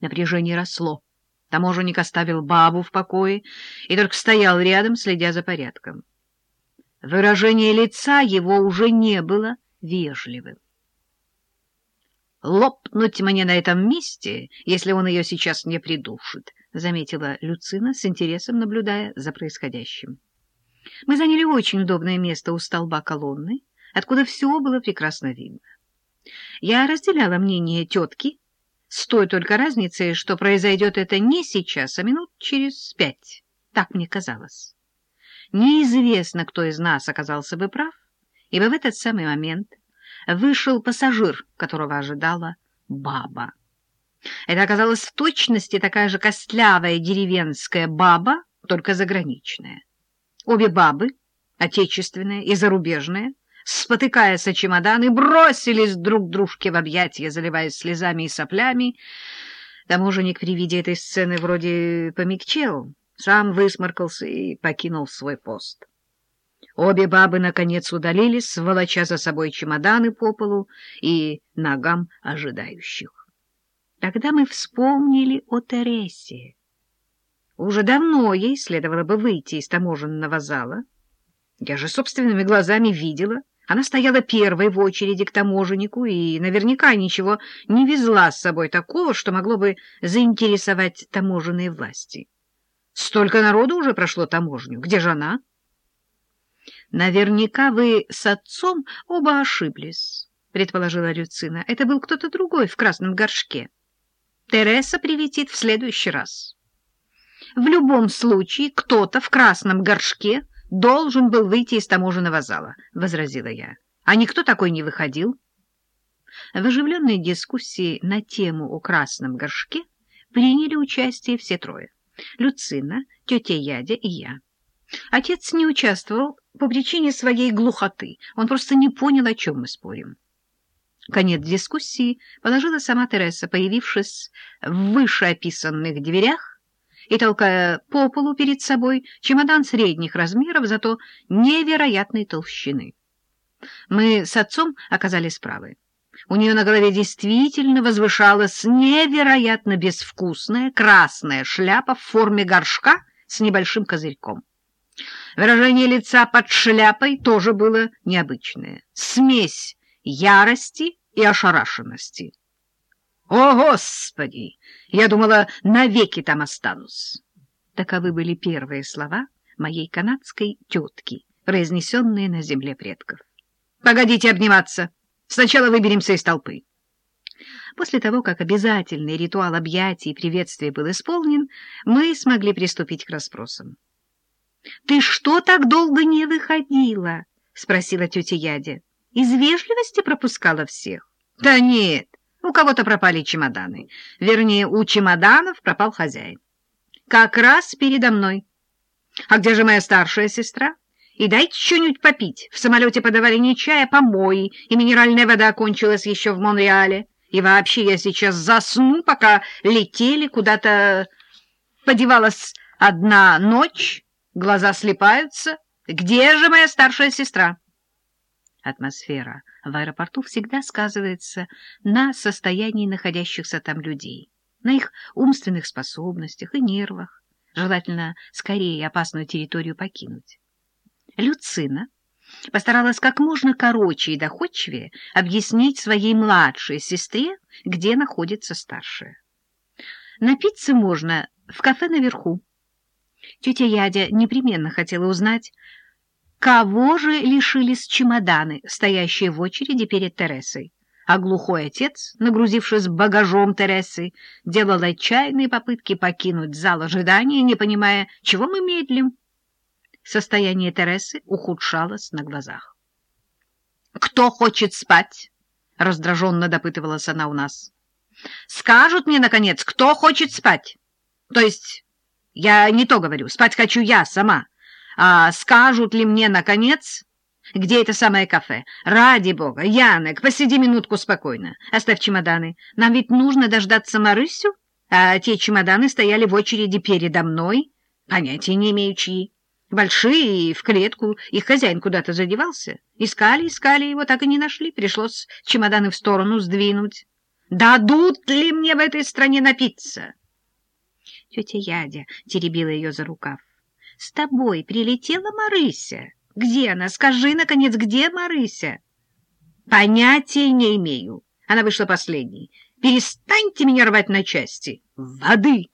Напряжение росло. Таможенник оставил бабу в покое и только стоял рядом, следя за порядком. Выражение лица его уже не было вежливым. «Лопнуть мне на этом месте, если он ее сейчас не придушит», — заметила Люцина с интересом, наблюдая за происходящим. Мы заняли очень удобное место у столба колонны, откуда все было прекрасно видно. Я разделяла мнение тетки, с той только разницей, что произойдет это не сейчас, а минут через пять. Так мне казалось. Неизвестно, кто из нас оказался бы прав, ибо в этот самый момент вышел пассажир, которого ожидала баба. Это оказалась в точности такая же костлявая деревенская баба, только заграничная. Обе бабы, отечественная и зарубежная, спотыкаясь о чемоданы, бросились друг дружке в объятия, заливаясь слезами и соплями. Таможенник при виде этой сцены вроде помягчел, сам высморкался и покинул свой пост. Обе бабы, наконец, удалились, волоча за собой чемоданы по полу и ногам ожидающих. Тогда мы вспомнили о Тересе. Уже давно ей следовало бы выйти из таможенного зала. Я же собственными глазами видела — она стояла первой в очереди к таможеннику и наверняка ничего не везла с собой такого, что могло бы заинтересовать таможенные власти. Столько народу уже прошло таможню. Где же она? Наверняка вы с отцом оба ошиблись, предположила Люцина. Это был кто-то другой в красном горшке. Тереса прилетит в следующий раз. В любом случае кто-то в красном горшке должен был выйти из таможенного зала, — возразила я. А никто такой не выходил. В оживленной дискуссии на тему о красном горшке приняли участие все трое — Люцина, тетя Ядя и я. Отец не участвовал по причине своей глухоты, он просто не понял, о чем мы спорим. Конец дискуссии положила сама Тереса, появившись в вышеописанных дверях и толкая по полу перед собой чемодан средних размеров, зато невероятной толщины. Мы с отцом оказались правы. У нее на голове действительно возвышалась невероятно безвкусная красная шляпа в форме горшка с небольшим козырьком. Выражение лица под шляпой тоже было необычное. Смесь ярости и ошарашенности. «О, Господи! Я думала, навеки там останусь!» Таковы были первые слова моей канадской тетки, произнесенные на земле предков. «Погодите обниматься! Сначала выберемся из толпы!» После того, как обязательный ритуал объятий и приветствия был исполнен, мы смогли приступить к расспросам. — Ты что так долго не выходила? — спросила тетя Ядя. — Из вежливости пропускала всех? — Да нет, у кого-то пропали чемоданы. Вернее, у чемоданов пропал хозяин. Как раз передо мной. А где же моя старшая сестра? И дайте что-нибудь попить. В самолете подавали не чай, а помои, и минеральная вода кончилась еще в Монреале. И вообще я сейчас засну, пока летели куда-то... Подевалась одна ночь, глаза слепаются. Где же моя старшая сестра? Атмосфера в аэропорту всегда сказывается на состоянии находящихся там людей, на их умственных способностях и нервах, желательно скорее опасную территорию покинуть. Люцина постаралась как можно короче и доходчивее объяснить своей младшей сестре, где находится старшая. Напиться можно в кафе наверху. Тетя Ядя непременно хотела узнать, Кого же лишились чемоданы, стоящие в очереди перед Тересой? А глухой отец, нагрузившись багажом Тересы, делал отчаянные попытки покинуть зал ожидания, не понимая, чего мы медлим. Состояние Тересы ухудшалось на глазах. «Кто хочет спать?» — раздраженно допытывалась она у нас. «Скажут мне, наконец, кто хочет спать? То есть, я не то говорю, спать хочу я сама». А скажут ли мне, наконец, где это самое кафе? Ради бога, Янек, посиди минутку спокойно. Оставь чемоданы. Нам ведь нужно дождаться Марысю, а те чемоданы стояли в очереди передо мной. Понятия не имею, чьи. Большие и в клетку. Их хозяин куда-то задевался. Искали, искали его, так и не нашли. Пришлось чемоданы в сторону сдвинуть. Дадут ли мне в этой стране напиться? Тетя Ядя теребила ее за рукав. — С тобой прилетела Марыся. Где она? Скажи, наконец, где Марыся? — Понятия не имею. Она вышла последней. Перестаньте меня рвать на части. Воды!